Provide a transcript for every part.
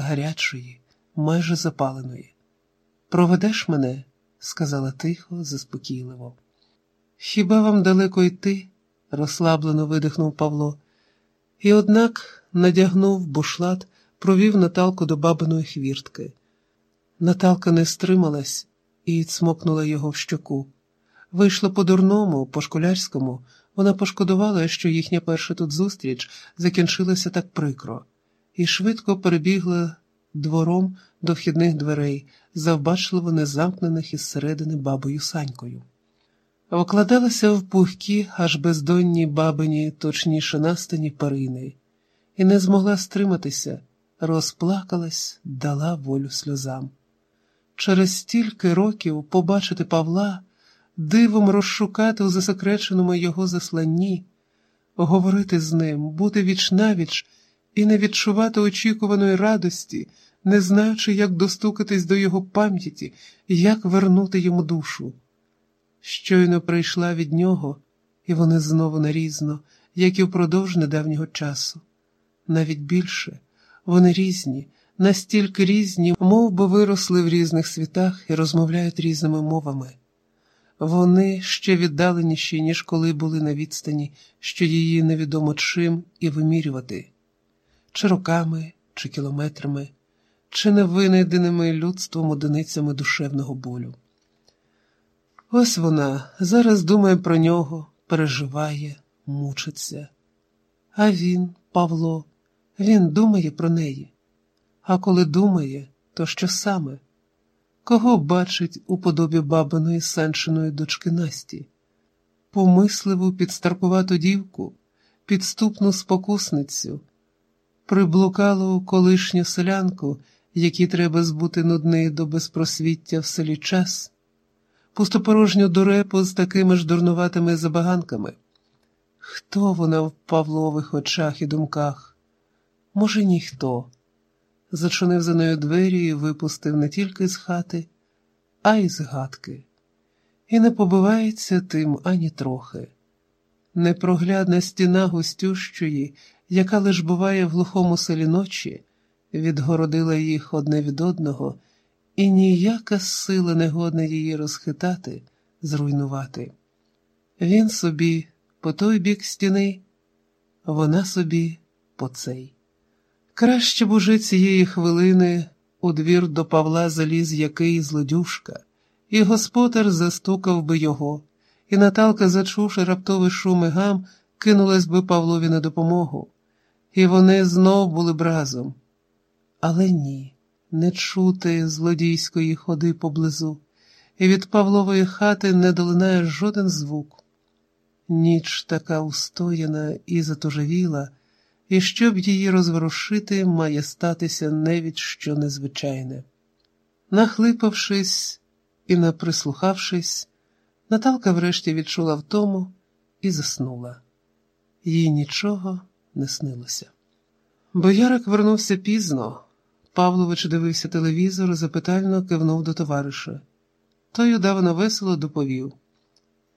гарячої, майже запаленої. Проведеш мене? сказала тихо, заспокійливо. Хіба вам далеко йти? розслаблено видихнув Павло, і, однак, надягнув бушлат, провів Наталку до бабиної хвіртки. Наталка не стрималась і цмокнула його в щоку. Вийшла по-дурному, по школярському, вона пошкодувала, що їхня перша тут зустріч закінчилася так прикро, і швидко перебігла двором до вхідних дверей, завбачливо незамкнених із середини бабою Санькою. Вкладалася в пухкі, аж бездонні бабині, точніше настані перини, і не змогла стриматися, розплакалась, дала волю сльозам. Через стільки років побачити Павла, дивом розшукати у засекреченому його засланні, говорити з ним, бути вічнавіч і не відчувати очікуваної радості, не знаючи, як достукатись до його пам'яті, як вернути йому душу. Щойно прийшла від нього, і вони знову нарізно, як і впродовж недавнього часу. Навіть більше вони різні, настільки різні, мов би виросли в різних світах і розмовляють різними мовами. Вони ще віддаленіші, ніж коли були на відстані, що її невідомо чим і вимірювати, чи роками, чи кілометрами, чи невинайденими людством одиницями душевного болю. Ось вона зараз думає про нього, переживає, мучиться. А він, Павло, він думає про неї. А коли думає, то що саме? Кого бачить у подобі бабиної санчиної дочки Насті? Помисливу підстаркувату дівку, підступну спокусницю, приблукалу колишню селянку, якій треба збути нудний до безпросвіття в селі час пустопорожню дурепу з такими ж дурнуватими забаганками. Хто вона в Павлових очах і думках? Може, ніхто. Зачинив за нею двері і випустив не тільки з хати, а й з гадки. І не побивається тим ані трохи. Непроглядна стіна густющої, яка лиш буває в глухому селі ночі, відгородила їх одне від одного і ніяка сила не годна її розхитати, зруйнувати. Він собі по той бік стіни, вона собі по цей. Краще б уже цієї хвилини у двір до Павла заліз який злодюшка, і господар застукав би його, і Наталка, зачувши раптовий шум і гам, кинулась би Павлові на допомогу, і вони знов були б разом. Але ні не чути злодійської ходи поблизу, і від Павлової хати не долинає жоден звук. Ніч така устояна і затужевіла, і щоб її розворушити, має статися невідь що незвичайне. Нахлипавшись і наприслухавшись, Наталка врешті відчула втому і заснула. Їй нічого не снилося. Боярик вернувся пізно. Павлович дивився телевізор, запитально кивнув до товариша. Той удавано весело доповів.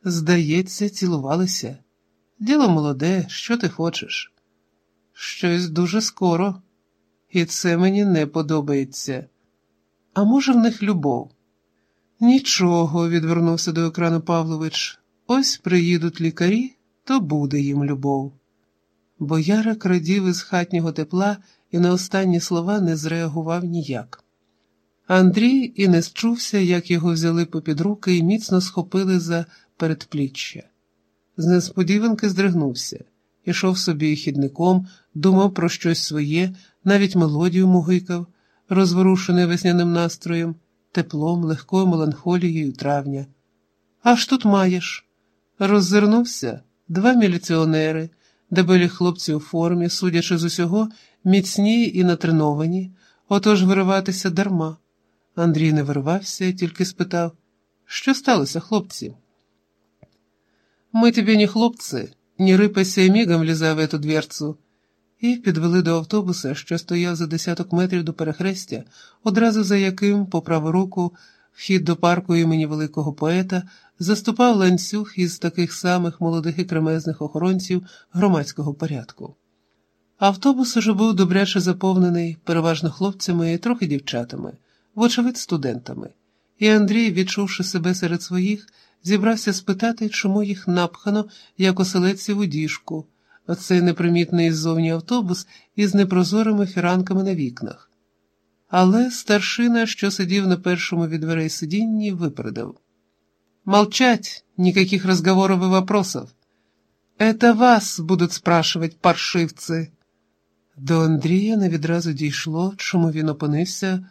Здається, цілувалися. Діло молоде, що ти хочеш? Щось дуже скоро, і це мені не подобається. А може, в них любов? Нічого, відвернувся до екрану Павлович. Ось приїдуть лікарі, то буде їм любов. Боярик радів із хатнього тепла і на останні слова не зреагував ніяк. Андрій і не счувся, як його взяли попід руки і міцно схопили за передпліччя. З несподіванки здригнувся, ішов собі хідником, думав про щось своє, навіть мелодію мугикав, розворушений весняним настроєм, теплом, легкою меланхолією травня. Аж тут маєш. Роззирнувся два міліціонери, дебелі хлопці у формі, судячи з усього, міцні і натреновані, отож вириватися дарма. Андрій не виривався, тільки спитав, що сталося, хлопці? Ми тобі не хлопці, не рипайся і мігом влізай в эту дверцу. І підвели до автобуса, що стояв за десяток метрів до перехрестя, одразу за яким, по праву руку, вхід до парку імені великого поета, заступав ланцюг із таких самих молодих і кремезних охоронців громадського порядку. Автобус уже був добряче заповнений, переважно хлопцями і трохи дівчатами, вочевидь, студентами, і Андрій, відчувши себе серед своїх, зібрався спитати, чому їх напхано, як оселедців у діжку, оцей непримітний ззовні автобус із непрозорими фіранками на вікнах. Але старшина, що сидів на першому від дверей сидінні, випередив. «Молчать! Никаких разговоров и вопросов! Это вас будуть спрашивать, паршивці!» До Андрія не відразу дійшло, чому він опинився